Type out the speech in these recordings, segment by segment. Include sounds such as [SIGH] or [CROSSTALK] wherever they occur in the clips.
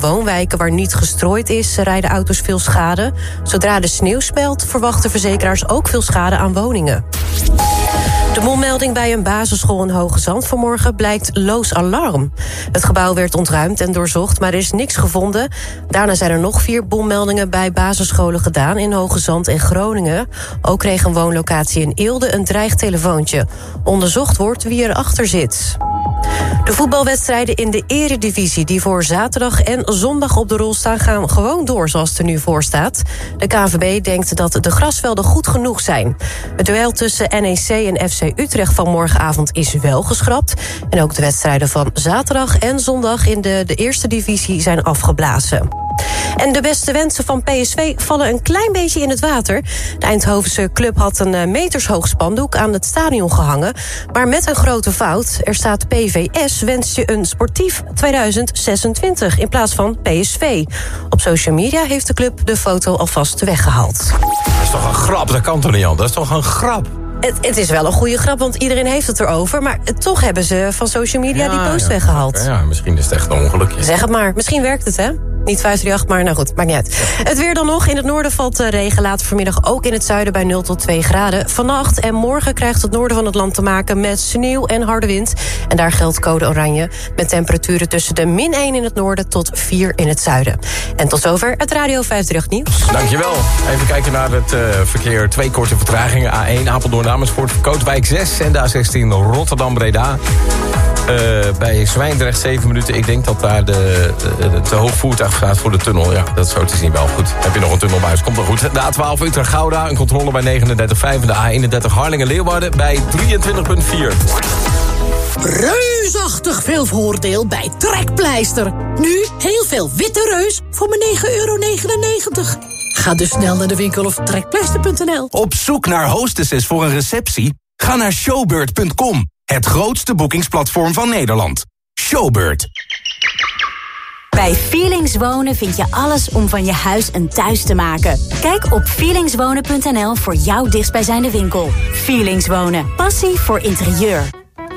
woonwijken waar niet gestrooid is, rijden auto's veel schade. Zodra de sneeuw smelt, verwachten verzekeraars ook veel schade aan woningen. De bommelding bij een basisschool in Hoge Zand vanmorgen blijkt loos alarm. Het gebouw werd ontruimd en doorzocht, maar er is niks gevonden. Daarna zijn er nog vier bommeldingen bij basisscholen gedaan in Hoge Zand en Groningen. Ook kreeg een woonlocatie in Eelde een dreigtelefoontje. Onderzocht wordt wie erachter zit. De voetbalwedstrijden in de eredivisie die voor zaterdag en zondag op de rol staan... gaan gewoon door zoals het er nu voor staat. De KVB denkt dat de grasvelden goed genoeg zijn. Het duel tussen NEC en FC Utrecht van morgenavond is wel geschrapt. En ook de wedstrijden van zaterdag en zondag in de, de eerste divisie zijn afgeblazen. En de beste wensen van PSV vallen een klein beetje in het water. De Eindhovense club had een eh, metershoog spandoek aan het stadion gehangen. Maar met een grote fout. Er staat PVS wenst je een sportief 2026 in plaats van PSV. Op social media heeft de club de foto alvast weggehaald. Dat is toch een grap, dat kan toch niet al? Dat is toch een grap? Het, het, is wel een goede grap, want iedereen heeft het erover. Maar toch hebben ze van social media die post weggehaald. Ja, misschien is het echt een ongelukje. Zeg het maar, misschien werkt het, hè? Niet 538, maar nou goed, maakt niet uit. Het weer dan nog. In het noorden valt regen. Later vanmiddag ook in het zuiden bij 0 tot 2 graden. Vannacht en morgen krijgt het noorden van het land te maken met sneeuw en harde wind. En daar geldt code oranje. Met temperaturen tussen de min 1 in het noorden tot 4 in het zuiden. En tot zover het Radio 538 nieuws. Dankjewel. Even kijken naar het uh, verkeer. Twee korte vertragingen. A1 Apeldoorn Amersfoort, Kootwijk 6 en de A16 Rotterdam-Breda. Uh, bij Zwijndrecht 7 minuten. Ik denk dat daar de, de, te hoog voertuig staat voor de tunnel. Ja, dat zo te zien wel goed. Heb je nog een tunnelbuis? Komt wel goed. De A12 Utrecht-Gouda, een controle bij 39,5. En de A31 Harlingen-Leeuwarden bij 23,4. Reusachtig veel voordeel bij Trekpleister. Nu heel veel witte reus voor maar 9,99 euro. Ga dus snel naar de winkel of trekpleister.nl. Op zoek naar hostesses voor een receptie? Ga naar showbird.com. Het grootste boekingsplatform van Nederland. Showbird. Bij Feelings Wonen vind je alles om van je huis een thuis te maken. Kijk op feelingswonen.nl voor jouw dichtstbijzijnde winkel. Feelings Wonen. Passie voor interieur.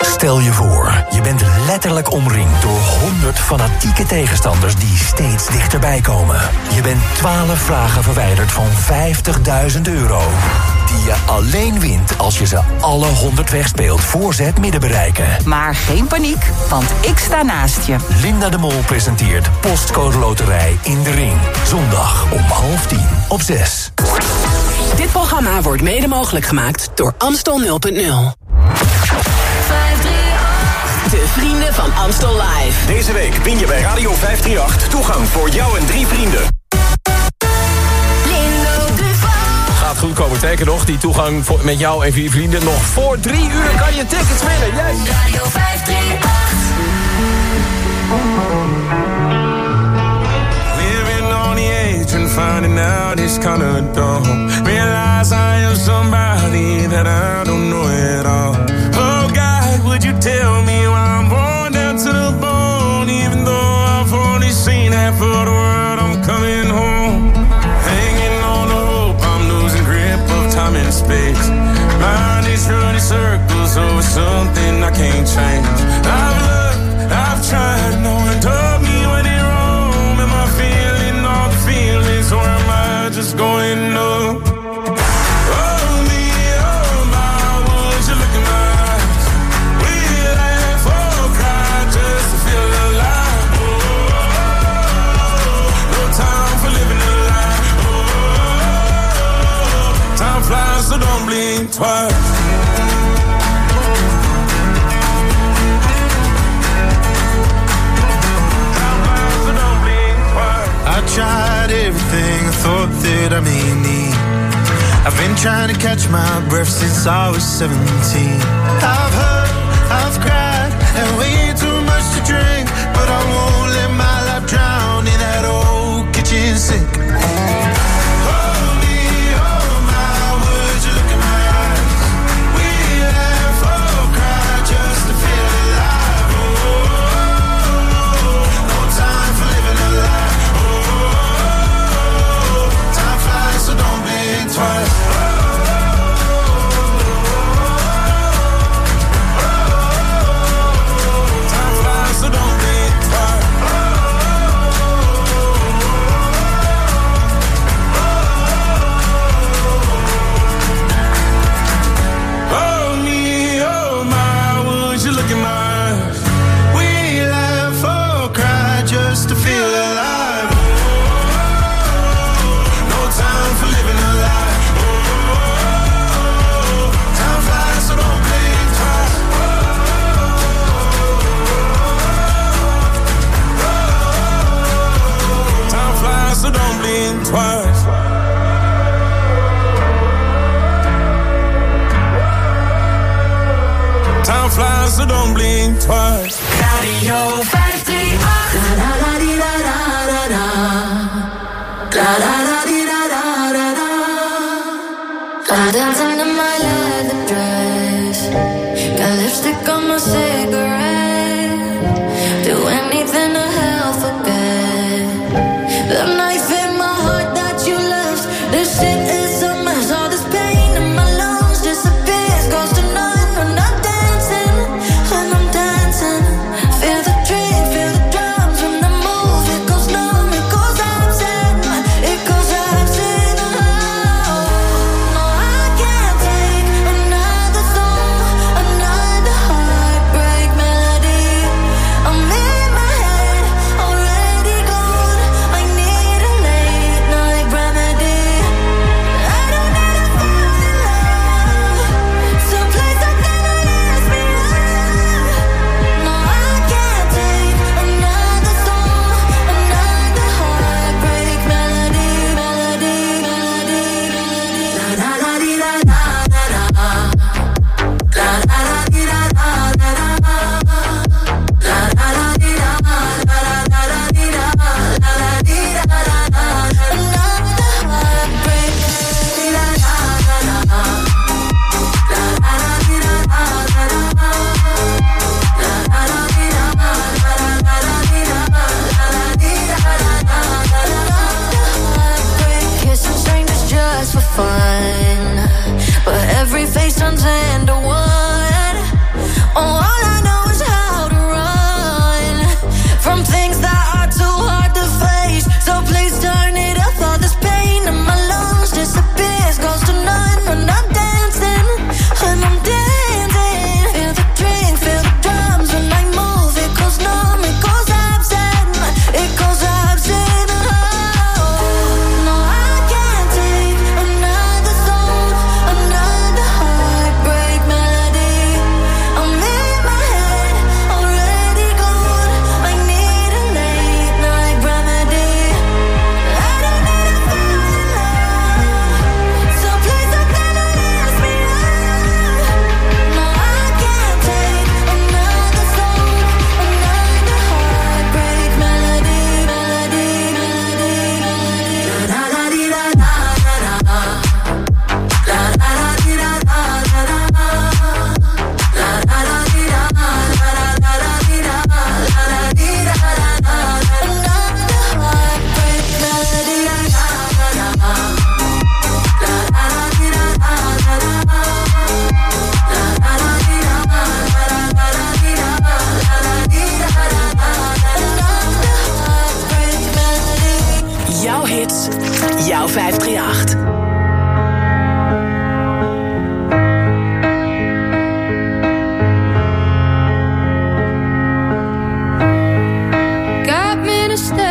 Stel je voor, je bent letterlijk omringd door 100 fanatieke tegenstanders die steeds dichterbij komen. Je bent 12 vragen verwijderd van 50.000 euro. Die je alleen wint als je ze alle 100 wegspeelt voor ze het midden bereiken. Maar geen paniek, want ik sta naast je. Linda de Mol presenteert Postcode Loterij in de Ring. Zondag om half tien op 6. Dit programma wordt mede mogelijk gemaakt door Amstel 0.0. De vrienden van Amstel Live. Deze week win je bij Radio 538 toegang voor jou en drie vrienden. Gaat goed komen. Teken nog, die toegang voor, met jou en vier vrienden. Nog voor drie uur kan je tickets winnen. Yes! Radio 538. Living on the edge and finding out it's kind of dumb. Realize I am somebody that I don't know trying to catch my breath since I was 17. gonna stay.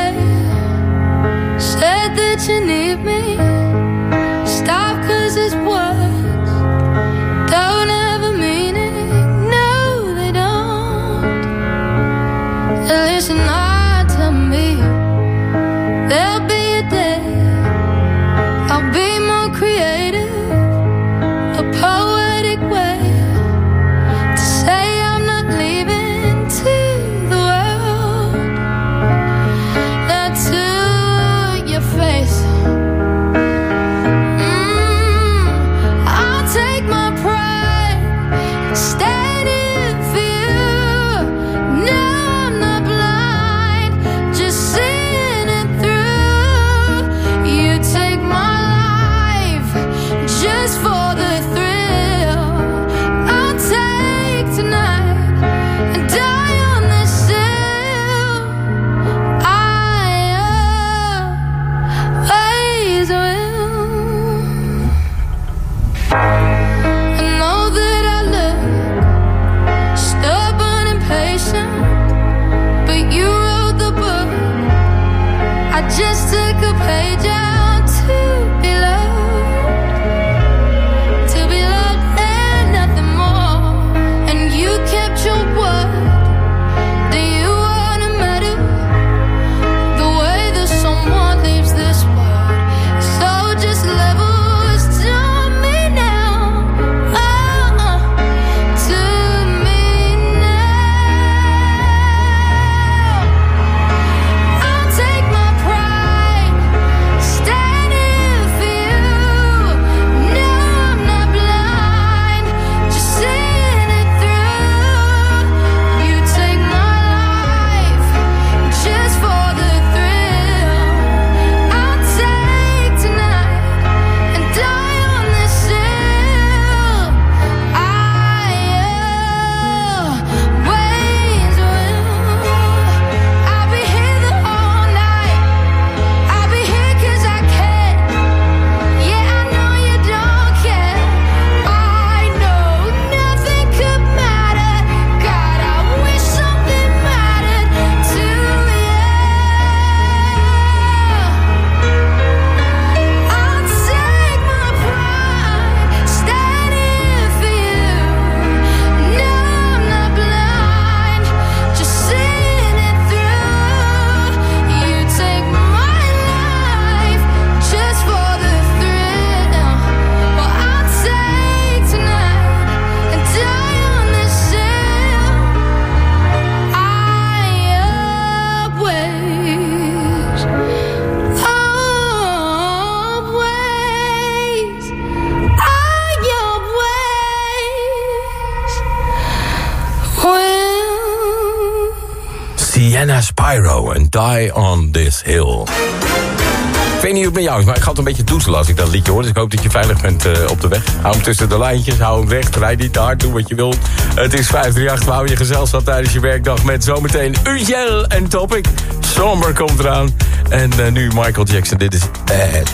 jou, maar ik ga het een beetje toezelen als ik dat liedje hoor. Dus ik hoop dat je veilig bent eh, op de weg. Hou hem tussen de lijntjes, hou hem weg, rijd niet te hard, doe wat je wilt. Het is 538, we houden je gezelschap tijdens je werkdag... met zometeen Ugel en Topic. Zomer komt eraan. En eh, nu Michael Jackson, dit is... bad.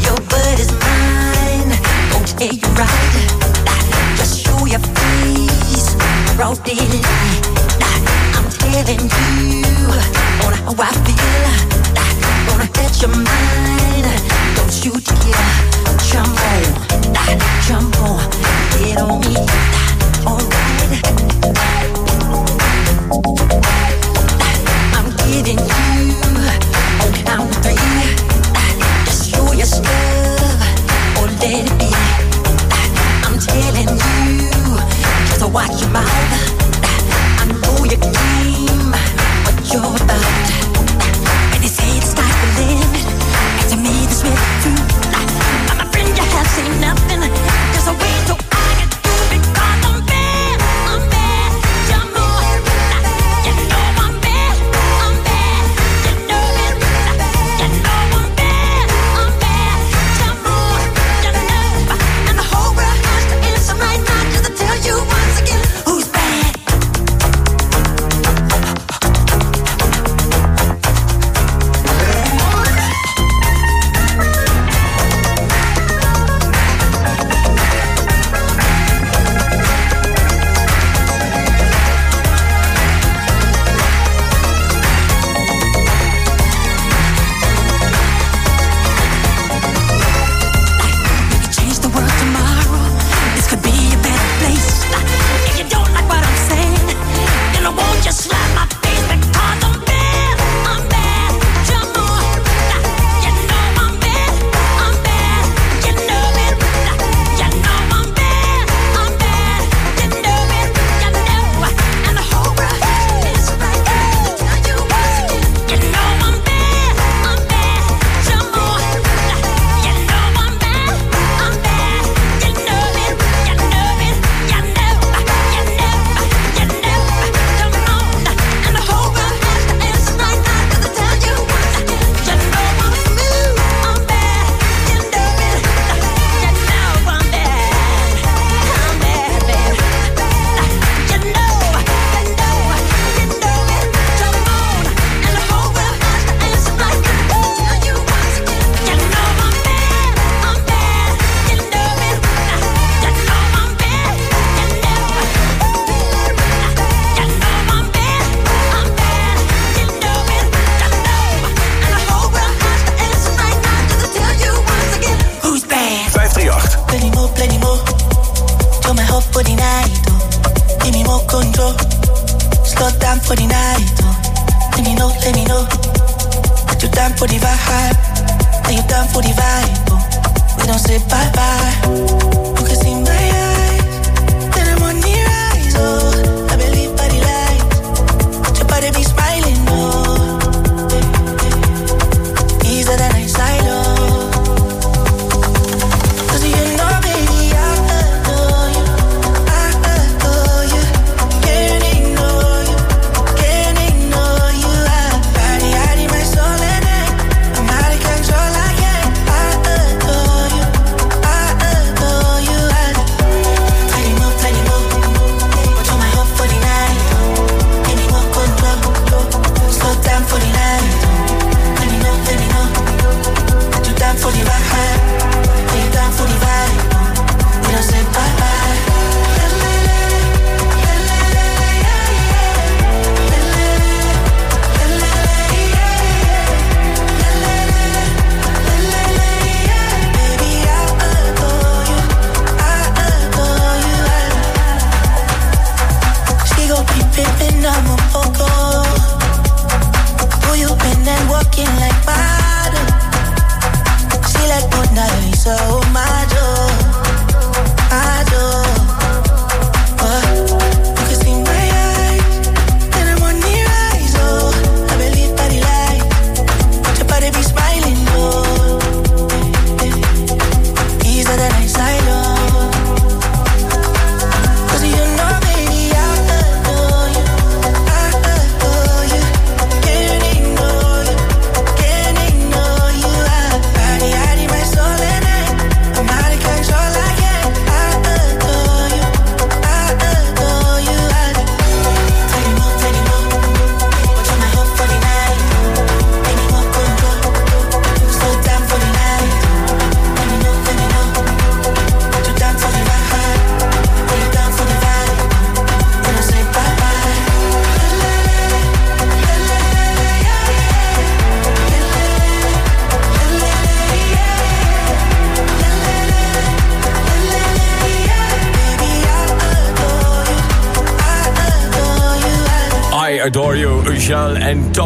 Your is mine, I'm you, catch.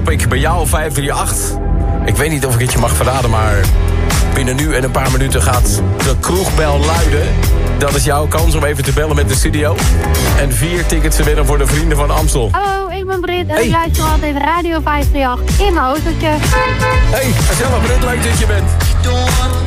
ik bij jou 538. Ik weet niet of ik het je mag verraden, maar binnen nu en een paar minuten gaat de kroegbel luiden. Dat is jouw kans om even te bellen met de studio. En vier tickets te winnen voor de vrienden van Amstel. Hallo, ik ben Brit en hey. ik luister altijd Radio 538 in mijn autootje. Hey, gezellig Brit, leuk dat je bent.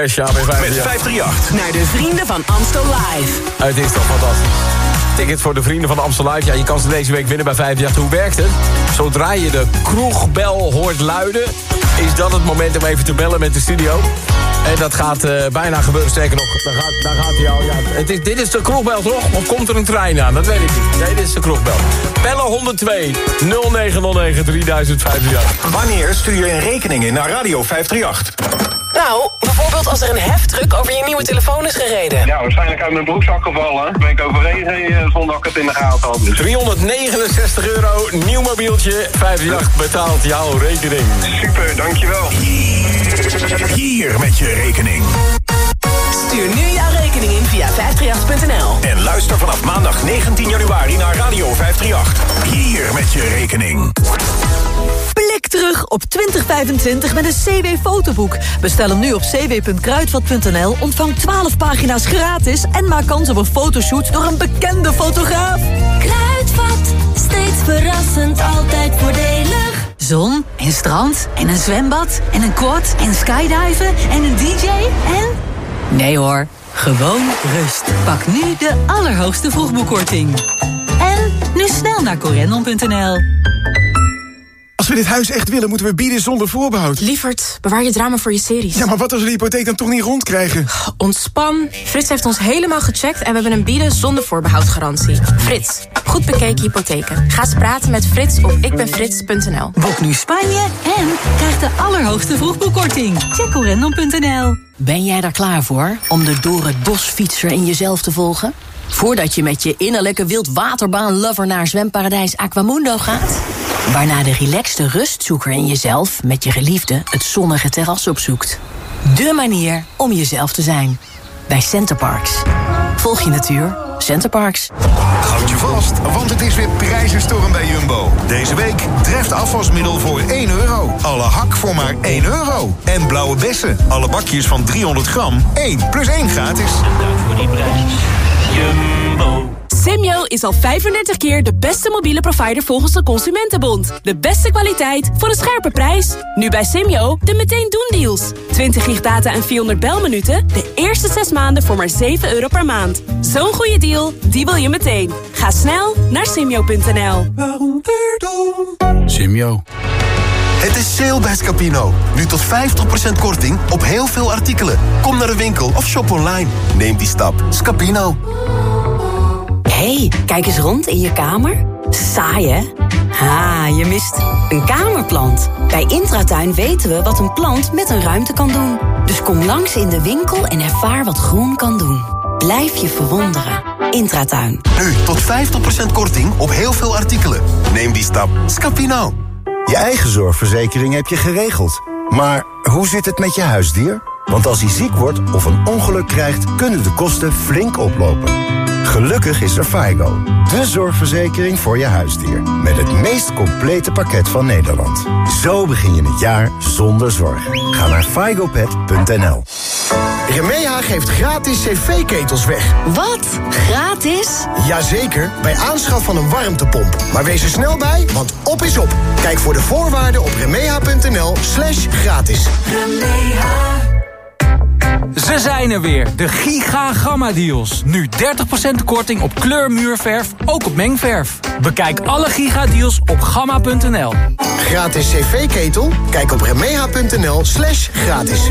Cash, ja, bij Met 538. 538. Naar de vrienden van Amstel Live. Het is toch fantastisch. Ticket voor de vrienden van Amstel Live. Ja, je kan ze deze week winnen bij 538. Hoe werkt het? Zodra je de kroegbel hoort luiden... is dat het moment om even te bellen met de studio. En dat gaat eh, bijna gebeuren. Sterker nog, daar gaat, daar gaat hij al. Ja, het is, dit is de kroegbel toch? Of komt er een trein aan? Dat weet ik niet. Nee, dit is de kroegbel. Bellen 102 0909 3058. Wanneer stuur je een rekening in naar Radio 538? Nou, bijvoorbeeld als er een heftruck over je nieuwe telefoon is gereden. Ja, waarschijnlijk uit mijn broekzak gevallen. Ben ik overheen gereden zonder dat ik het in de gaten had. Dus 369 euro, nieuw mobieltje. 538 betaalt jouw rekening. super, dankjewel. Hier met je rekening. Stuur nu jouw rekening in via 538.nl. En luister vanaf maandag 19 januari naar Radio 538. Hier met je rekening. Terug op 2025 met een CW-fotoboek. Bestel hem nu op cw.kruidvat.nl, ontvang 12 pagina's gratis... en maak kans op een fotoshoot door een bekende fotograaf. Kruidvat, steeds verrassend, altijd voordelig. Zon en strand en een zwembad en een quad en skydiven en een dj en... Nee hoor, gewoon rust. Pak nu de allerhoogste vroegboekkorting. En nu snel naar corendon.nl. Als we dit huis echt willen, moeten we bieden zonder voorbehoud. Lievert, bewaar je drama voor je series. Ja, maar wat als we de hypotheek dan toch niet rondkrijgen? Ontspan. Frits heeft ons helemaal gecheckt en we hebben een bieden zonder voorbehoud garantie. Frits, goed bekeken hypotheken. Ga eens praten met Frits op ikbenfrits.nl. Boek nu Spanje en krijg de allerhoogste vroegboekkorting. Check corendon.nl. Ben jij daar klaar voor om de door het bos fietser in jezelf te volgen? Voordat je met je innerlijke wildwaterbaan-lover naar zwemparadijs Aquamundo gaat? Waarna de relaxte rustzoeker in jezelf met je geliefde het zonnige terras opzoekt. De manier om jezelf te zijn. Bij Centerparks. Volg je natuur. Centerparks. Houd je vast, want het is weer prijzenstorm bij Jumbo. Deze week treft afwasmiddel voor 1 euro. Alle hak voor maar 1 euro. En blauwe bessen, alle bakjes van 300 gram, 1 plus 1 gratis. Dank voor die prijs. Jumbo. Simyo is al 35 keer de beste mobiele provider volgens de Consumentenbond. De beste kwaliteit voor een scherpe prijs. Nu bij Simyo de meteen doen deals. 20 gig data en 400 belminuten. De eerste 6 maanden voor maar 7 euro per maand. Zo'n goede deal, die wil je meteen. Ga snel naar simyo.nl. Simio. Het is sale bij Scapino. Nu tot 50% korting op heel veel artikelen. Kom naar de winkel of shop online. Neem die stap. Scapino. hey, kijk eens rond in je kamer. Saai, hè? Ha, je mist een kamerplant. Bij Intratuin weten we wat een plant met een ruimte kan doen. Dus kom langs in de winkel en ervaar wat groen kan doen. Blijf je verwonderen. Intratuin. Nu tot 50% korting op heel veel artikelen. Neem die stap. Scapino. Je eigen zorgverzekering heb je geregeld. Maar hoe zit het met je huisdier? Want als hij ziek wordt of een ongeluk krijgt, kunnen de kosten flink oplopen. Gelukkig is er FIGO, de zorgverzekering voor je huisdier. Met het meest complete pakket van Nederland. Zo begin je het jaar zonder zorgen. Ga naar figopet.nl Remeha geeft gratis cv-ketels weg. Wat? Gratis? Jazeker, bij aanschaf van een warmtepomp. Maar wees er snel bij, want op is op. Kijk voor de voorwaarden op remeha.nl slash gratis. Ze zijn er weer, de Giga Gamma Deals. Nu 30% korting op kleurmuurverf, ook op mengverf. Bekijk alle Giga Deals op gamma.nl. Gratis cv-ketel? Kijk op remeha.nl slash gratis.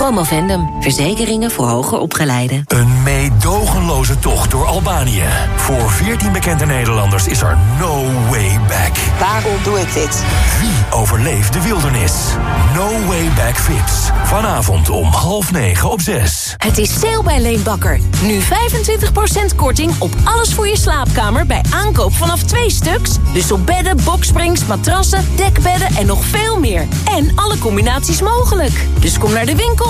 Promovendum, verzekeringen voor hoger opgeleiden. Een meedogenloze tocht door Albanië. Voor 14 bekende Nederlanders is er no way back. Waarom doe ik dit? Wie overleeft de wildernis? No way back Vips. Vanavond om half negen op zes. Het is sale bij Leenbakker. Nu 25% korting op alles voor je slaapkamer bij aankoop vanaf twee stuks. Dus op bedden, boksprings, matrassen, dekbedden en nog veel meer. En alle combinaties mogelijk. Dus kom naar de winkel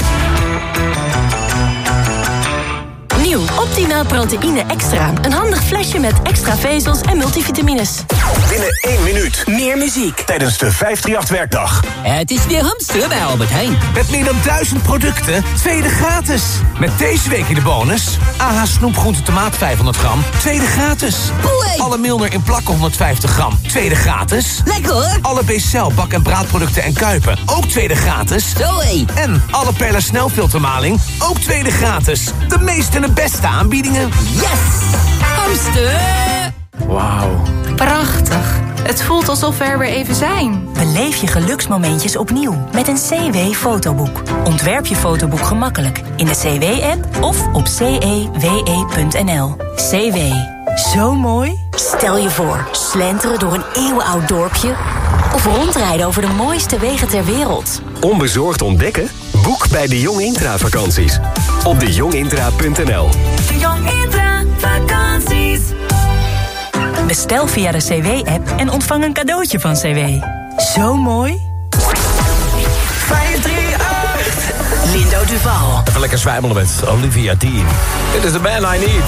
Nieuw Optimaal Proteïne Extra. Een handig flesje met extra vezels en multivitamines. Binnen één minuut. Meer muziek. Tijdens de 538-werkdag. Het is weer hamster bij Albert Heijn. Met meer dan duizend producten, tweede gratis. Met deze week in de bonus... AH snoepgroente tomaat 500 gram, tweede gratis. Alle Milner in plakken 150 gram, tweede gratis. Lekker hoor. Alle B-cel bak- en braadproducten en kuipen, ook tweede gratis. Zoé. En alle Perla snelfiltermaling, ook tweede gratis. De meeste en de beste aanbiedingen. Yes! Hamster! Wauw. Prachtig. Het voelt alsof we er weer even zijn. Beleef je geluksmomentjes opnieuw met een CW-fotoboek. Ontwerp je fotoboek gemakkelijk in de CW-app of op cewe.nl. CW. Zo mooi? Stel je voor, slenteren door een eeuwenoud dorpje... of rondrijden over de mooiste wegen ter wereld. Onbezorgd ontdekken? Boek bij de Jong Intra vakanties. Op dejongintra.nl De Jong Intra vakanties. Bestel via de CW-app en ontvang een cadeautje van CW. Zo mooi? 538. Lindo Duval. Even lekker zwijmelen met Olivia Dean. Dit is de band I Need.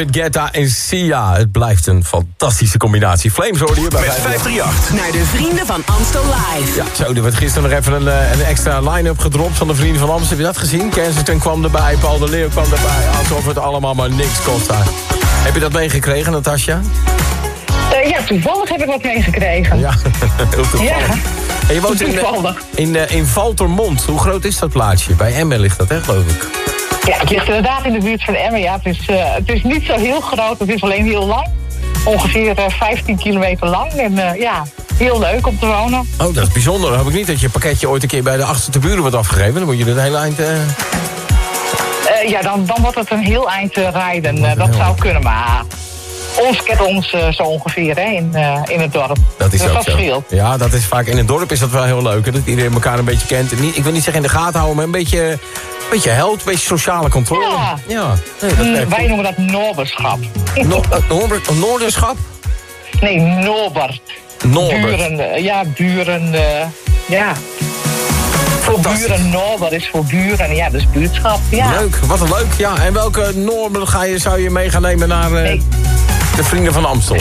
David Guetta en Sia. Het blijft een fantastische combinatie. Flames hoorde je bij Met 538. Naar de vrienden van Amstel Live. Ja, zo, er werd gisteren nog even een, eh, een extra line-up gedropt van de Vrienden van Amsterdam. Heb je dat gezien? Kensington kwam erbij, Paul de Leeuw kwam erbij. Alsof het allemaal maar niks kost daar. Heb je dat meegekregen, Natasja? Eh, ja, toevallig heb ik wat meegekregen. Ja, [LAUGHS] heel toevallig. Ja. En je woont in, eh, Toevallig. in, in Valtermond. Hoe groot is dat plaatsje? Bij Emmen ligt dat, hè, geloof ik. Ja, het ligt inderdaad in de buurt van Emmen. Ja, het, is, eh, het is niet zo heel groot, het is alleen heel lang. Ongeveer eh, 15 kilometer lang. En eh, ja, heel leuk om te wonen. Oh, dat is bijzonder. Dan hoop ik niet dat je pakketje ooit een keer bij de achterste buren wordt afgegeven. Dan moet je het hele eind... eh, Eh, ja, dan, dan wordt het een heel eind eh, rijden. Eh, dat zou kunnen, maar ons kent ons eh, zo ongeveer hè, in, eh, in het dorp. Dat is dus ook dat zo. scheelt. Ja, dat is vaak in het dorp is dat wel heel leuk. Hè? Dat iedereen elkaar een beetje kent. En Niet, ik wil niet zeggen in de gaten houden, maar een beetje, een beetje held, een beetje sociale controle. Ja. ja. Nee, dat Mm, werkt wij noemen dat Noorberschap. No, Noorber- Noorderschap? Nee, Norbert. Norbert. Buren, ja, buren, ja. Voor buren, Norbert is voor buren, ja, dus buurtschap, ja. Leuk, wat een leuk. Ja, en welke Noorber ga je, zou je mee gaan nemen naar de Vrienden van Amstel?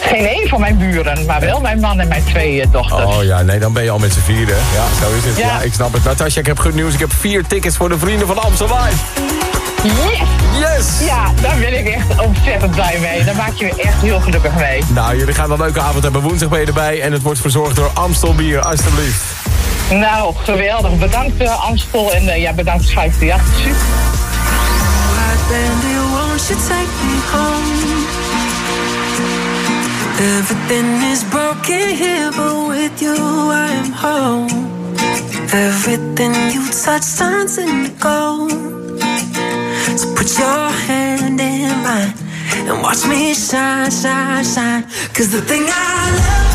Geen één van mijn buren, maar wel mijn man en mijn twee eh, dochters. Oh ja, nee, dan ben je al met z'n vieren. Ja, zo is het. Ja. Ja. ik snap het. Natasja, ik heb goed nieuws. Ik heb vier tickets voor de Vrienden van Amstel Live. Yes! Yes! Ja, daar ben ik echt ontzettend blij mee. Daar maak je me echt heel gelukkig mee. Nou, jullie gaan een leuke avond hebben. Woensdag ben je erbij. En het wordt verzorgd door Amstel Bier, alstublieft. Nou, geweldig. Bedankt eh, Amstel en eh, ja, bedankt 538. Super. Baby, won't Everything is broken here, but with you I am home. Everything you touch turns into gold. So put your hand in mine and watch me shine, shine, shine. Cause the thing I love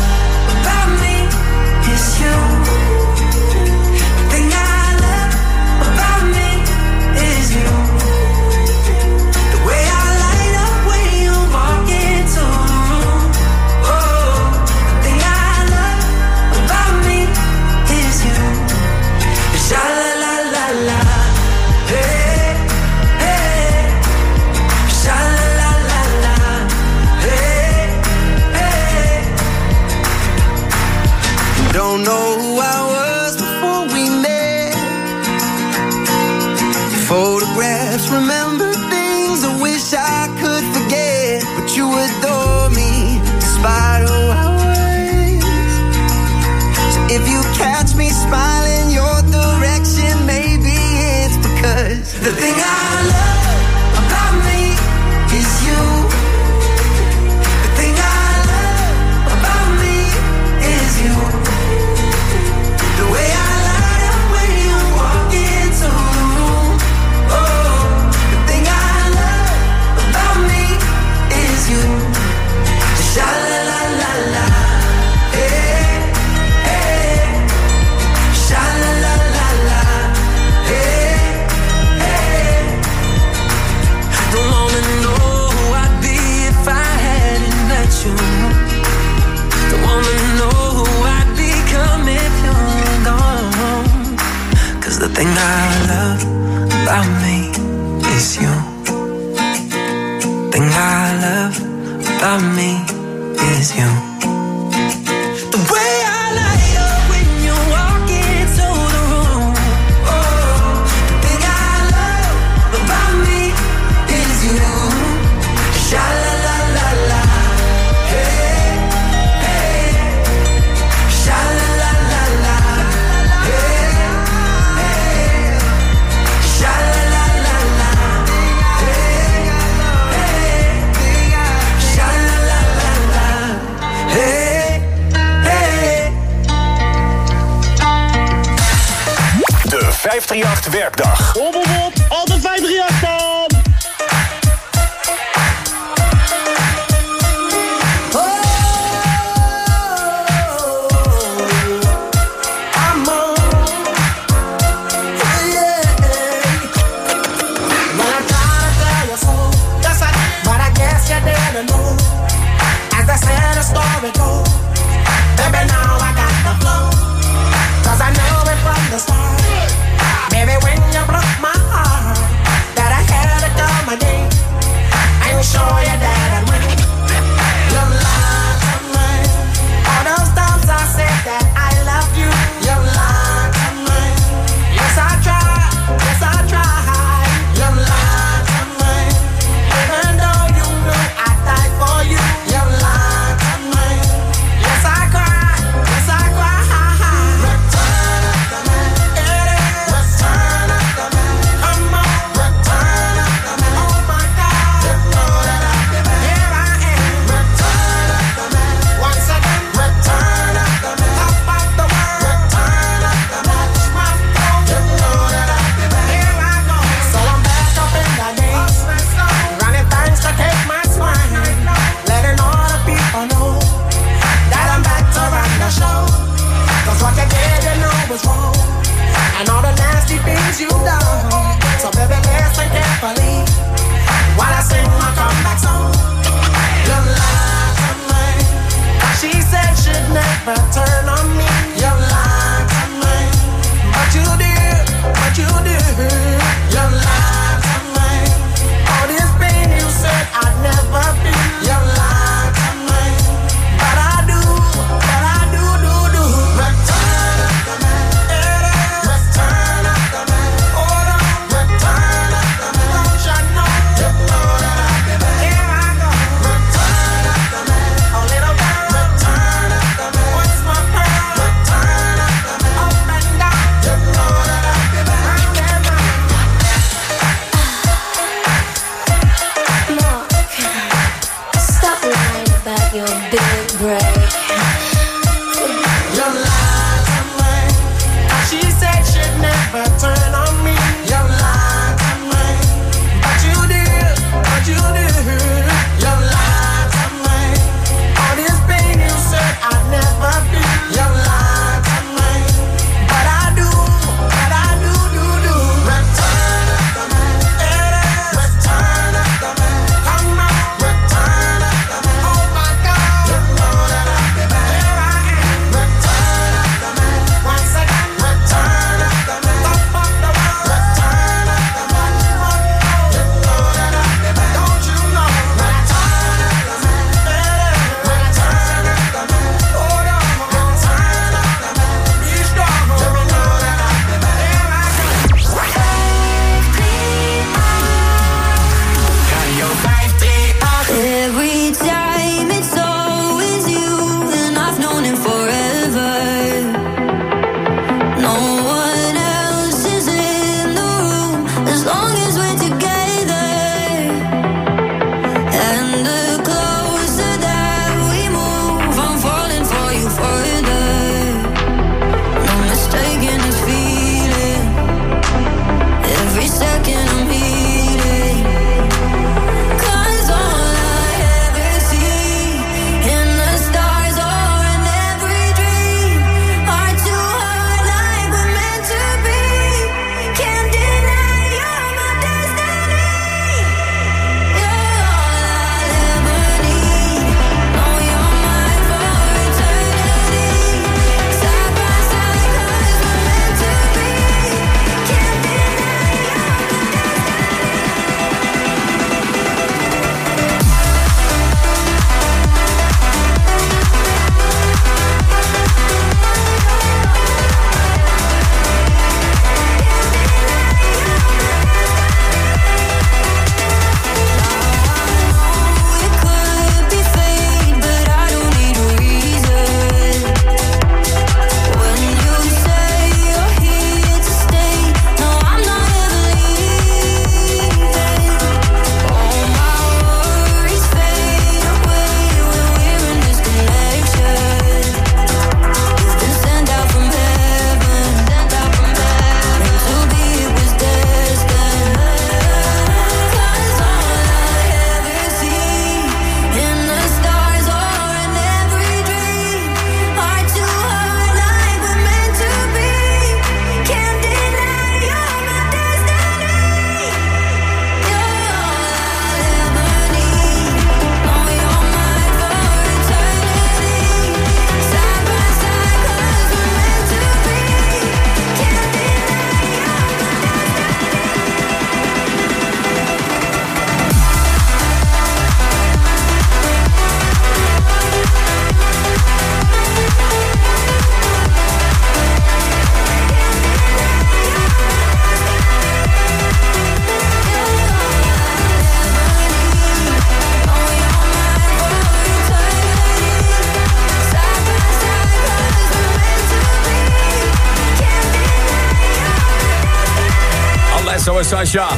Sasha.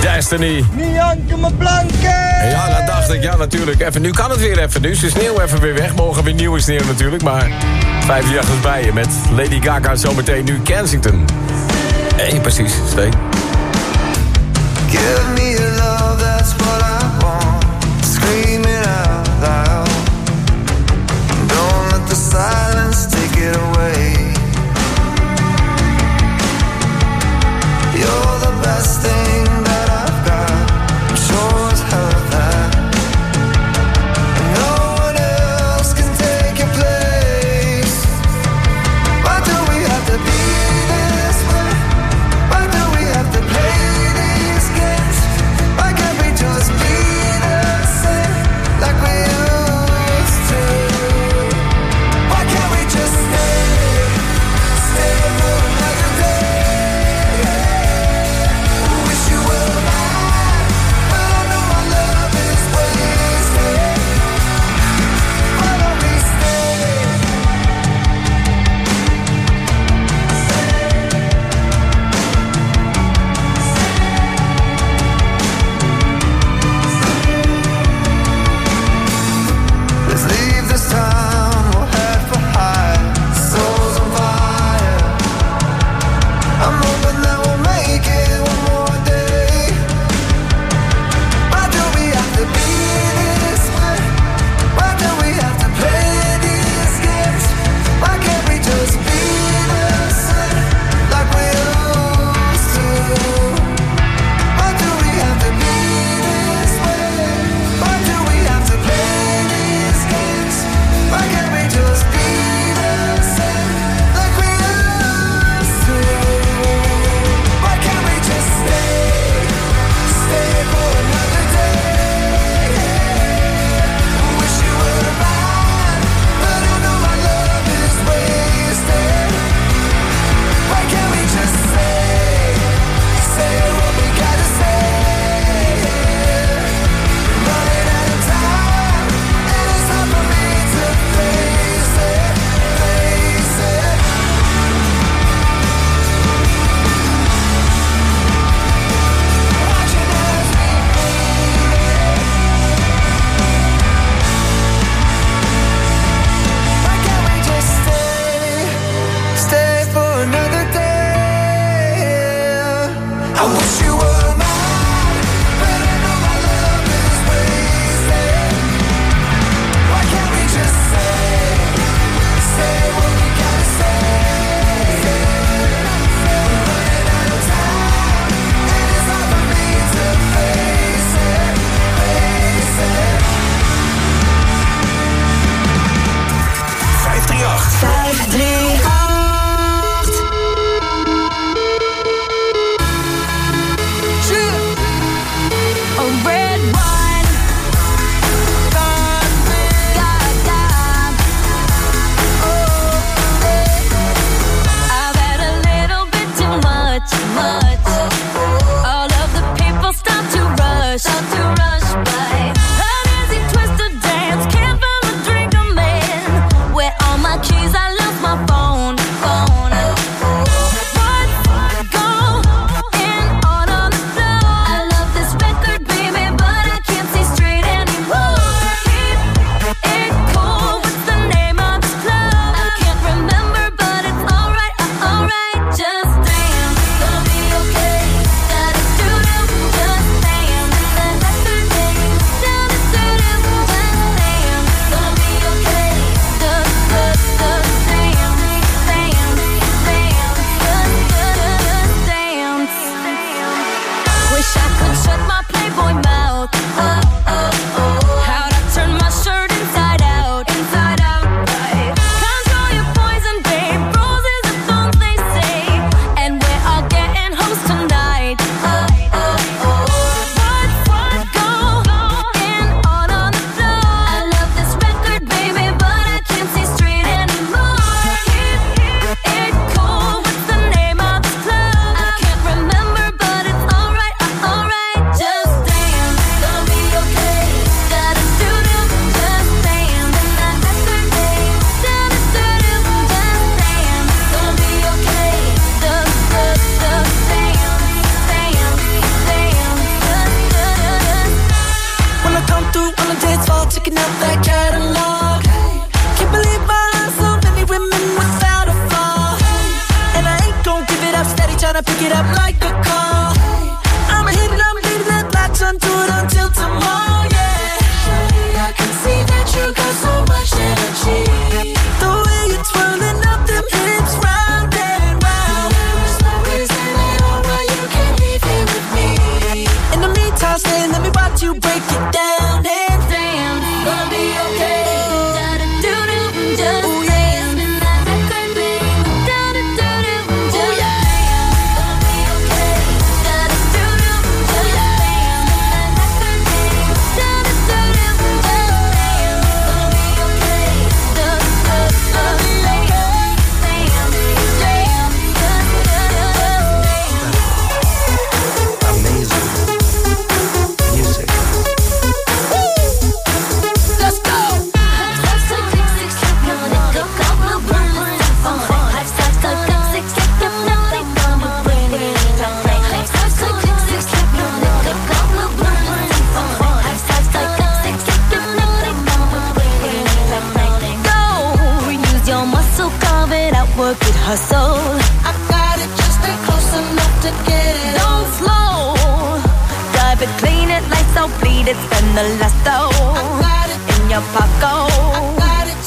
Destiny. Nianke mijn planken! Ja, dat dacht ik. Ja, natuurlijk. Even, nu kan het weer even. Nu is de sneeuw even weer weg. Morgen weer nieuwe sneeuw natuurlijk. Maar vijf jaar bij je met Lady Gaga zometeen nu Kensington. Hé, hey, precies. Steek. Give me a love, that's what I want. Scream it out loud. Don't let the silence take it away. shut my the last though. In your pocket.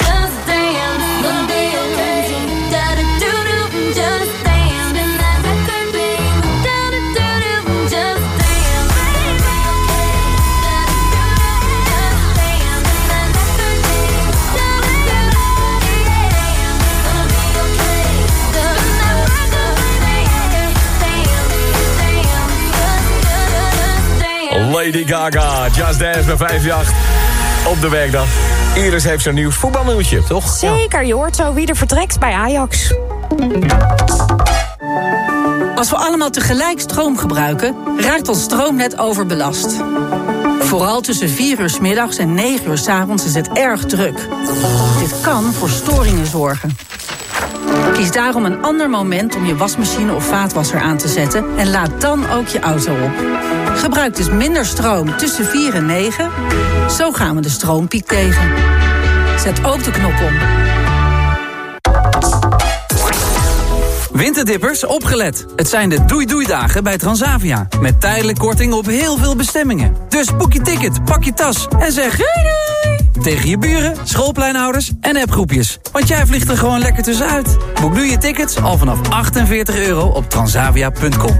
Just dance, gonna be okay. Da-da-do-do, just dance. Da-da-do-do, just Lady Gaga, Just Dance bij 58 op de werkdag. Iris heeft zijn nieuws voetbalnieuwtje, toch? Zeker, je hoort zo wie er vertrekt bij Ajax. Als we allemaal tegelijk stroom gebruiken, raakt ons stroomnet overbelast. Vooral tussen 4 uur 's middags en 9 uur 's avonds is het erg druk. Dit kan voor storingen zorgen. Kies daarom een ander moment om je wasmachine of vaatwasser aan te zetten en laad dan ook je auto op. Gebruik dus minder stroom tussen 4 en 9. Zo gaan we de stroompiek tegen. Zet ook de knop om. Winterdippers, opgelet. Het zijn de doei-doei-dagen bij Transavia. Met tijdelijk korting op heel veel bestemmingen. Dus boek je ticket, pak je tas en zeg doei! Tegen je buren, schoolpleinouders en appgroepjes. Want jij vliegt er gewoon lekker tussenuit. Boek nu je tickets al vanaf 48 euro op transavia.com.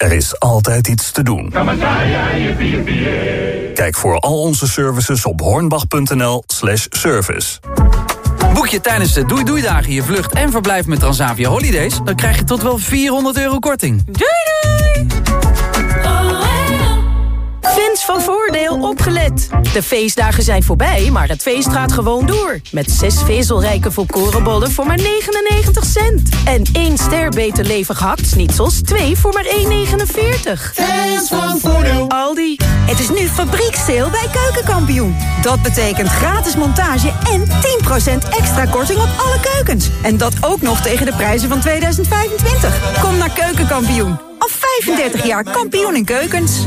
er is altijd iets te doen. Kijk voor al onze services op hornbach.nl slash service. Boek je tijdens de Doei Doei Dagen je vlucht en verblijf met Transavia Holidays... dan krijg je tot wel 400 euro korting. Doei doei! Fans van Voordeel opgelet. De feestdagen zijn voorbij, maar het feest gaat gewoon door. Met zes vezelrijke volkorenbollen voor maar 99 cent. En één ster beter levig hakt-snitsels, twee voor maar 1,49. Fans van Voordeel. Aldi. Het is nu fabrieksteel bij Keukenkampioen. Dat betekent gratis montage en 10% extra korting op alle keukens. En dat ook nog tegen de prijzen van 2025. Kom naar Keukenkampioen. Al 35 jaar kampioen in keukens.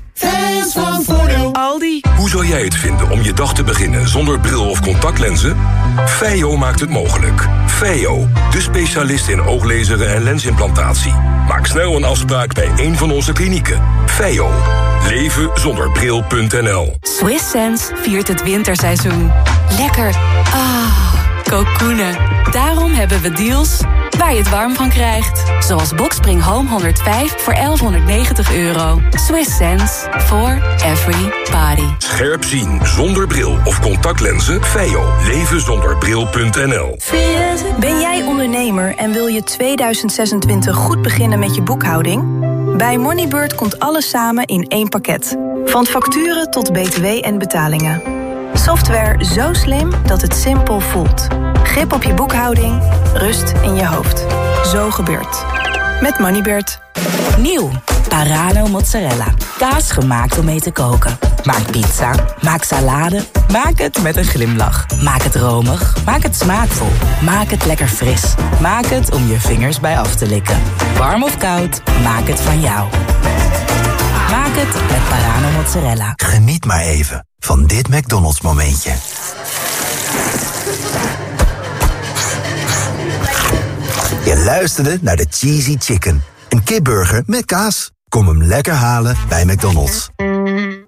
Fans van Voordeel. Aldi. Hoe zou jij het vinden om je dag te beginnen zonder bril of contactlenzen? Feio maakt het mogelijk. Feio, de specialist in ooglezeren en lensimplantatie. Maak snel een afspraak bij een van onze klinieken. Feio. Leven zonder bril.nl Swiss Sense viert het winterseizoen. Lekker. Ah, kokoenen. Daarom hebben we deals waar je het warm van krijgt. Zoals Boxspring Home 105 voor 1190 euro. Swiss Sense for every body. Scherp zien zonder bril of contactlenzen? Feio. Leven zonder bril.nl Ben jij ondernemer en wil je 2026 goed beginnen met je boekhouding? Bij Moneybird komt alles samen in één pakket. Van facturen tot btw en betalingen. Software zo slim dat het simpel voelt. Grip op je boekhouding, rust in je hoofd. Zo gebeurt. Met Moneybird. Nieuw. Parano mozzarella. Kaas gemaakt om mee te koken. Maak pizza. Maak salade. Maak het met een glimlach. Maak het romig. Maak het smaakvol. Maak het lekker fris. Maak het om je vingers bij af te likken. Warm of koud, maak het van jou. Maak het met Parano mozzarella. Geniet maar even van dit McDonald's momentje. Je luisterde naar de Cheesy Chicken. Een kipburger met kaas. Kom hem lekker halen bij McDonald's.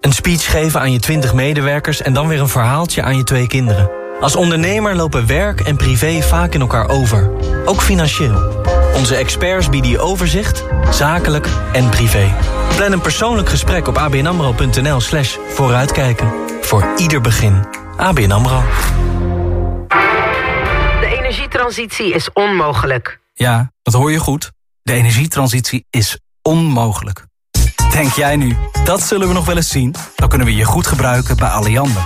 Een speech geven aan je 20 medewerkers en dan weer een verhaaltje aan je twee kinderen. Als ondernemer lopen werk en privé vaak in elkaar over. Ook financieel. Onze experts bieden je overzicht, zakelijk en privé. Plan een persoonlijk gesprek op abnamro.nl slash vooruitkijken. Voor ieder begin. ABN AMRO. De energietransitie is onmogelijk. Ja, dat hoor je goed. De energietransitie is onmogelijk. Denk jij nu, dat zullen we nog wel eens zien? Dan kunnen we je goed gebruiken bij Alliander.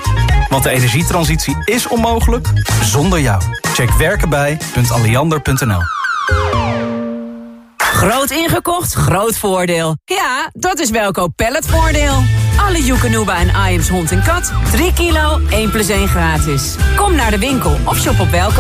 Want de energietransitie is onmogelijk zonder jou. Check werkenbij.alliander.nl Groot ingekocht, groot voordeel. Ja, dat is Welkoop Palletvoordeel. Alle Joekanuba en Iams hond en kat. 3 kilo, 1 plus 1 gratis. Kom naar de winkel of shop op Welkoop.